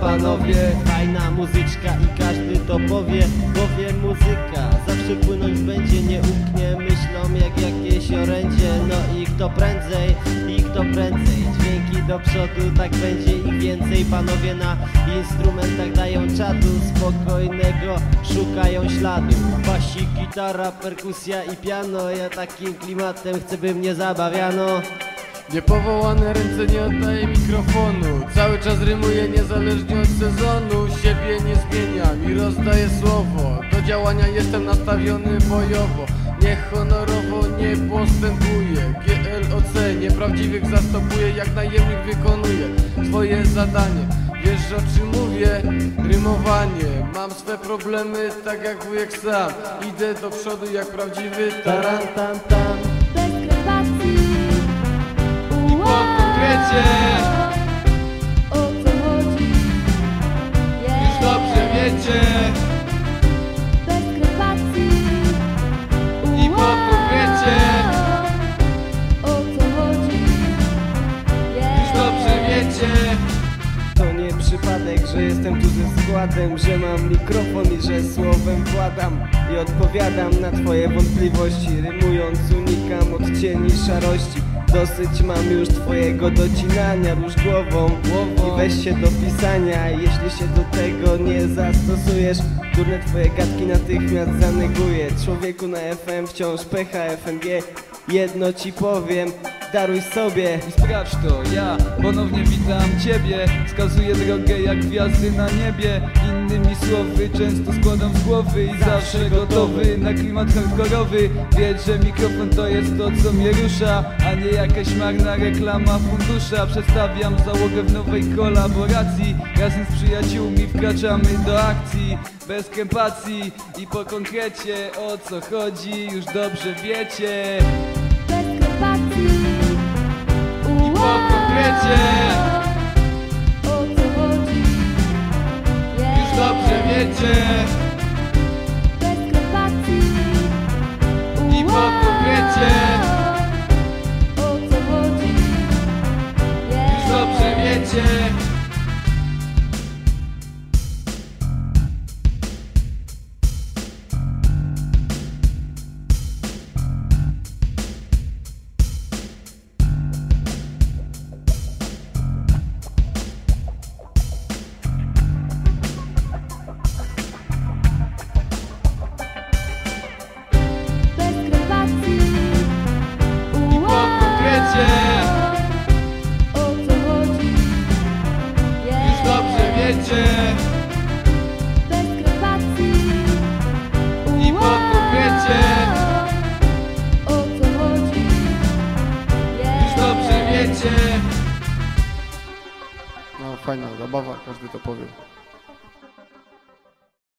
panowie. Fajna muzyczka i każdy to powie Bowiem muzyka. Zawsze płynąć będzie Nie umknie myślą jak jakieś orędzie. No i kto prędzej, i kto prędzej. Dźwięki do przodu, tak będzie ich więcej. Panowie na instrumentach dają czadu Spokojnego szukają śladu. Basik, gitara, perkusja i piano. Ja takim klimatem chcę by mnie zabawiano Niepowołane ręce nie oddaję mikrofonu. Cały czas rymuję niezależnie od sezonu. Siebie nie zmieniam i rozdaję słowo. Do działania jestem nastawiony bojowo. Niech honorowo nie postępuję GLOC nieprawdziwych zastopuję Jak najemnik wykonuję swoje zadanie. Wiesz o czym mówię? Rymowanie. Mam swe problemy tak jak wujek sam. Idę do przodu jak prawdziwy taran. Taran, tam, bez krepacji. Że jestem tu ze składem Że mam mikrofon i że słowem władam I odpowiadam na twoje wątpliwości Rymując unikam odcieni szarości. Dosyć mam już twojego docinania Rusz głową, Głową. i weź się do pisania Jeśli się do tego nie zastosujesz. Durne twoje gadki natychmiast zaneguję. Człowieku na FM wciąż pecha FMG Jedno ci powiem, daruj sobie. I sprawdź to, ja ponownie witam Ciebie. Wskazuję drogę jak gwiazdy na niebie. Innymi słowy często składam z głowy I zawsze gotowy. na klimat hardkorowy. Wiedz, że mikrofon to jest to co mnie rusza A nie jakaś marna reklama fundusza. Przedstawiam załogę w nowej kolaboracji. Razem z przyjaciółmi wkraczamy do akcji. Bez krępacji i po konkrecie O co chodzi już dobrze wiecie. Bez. Dobrze dobrze wiecie No fajna zabawa, każdy to powie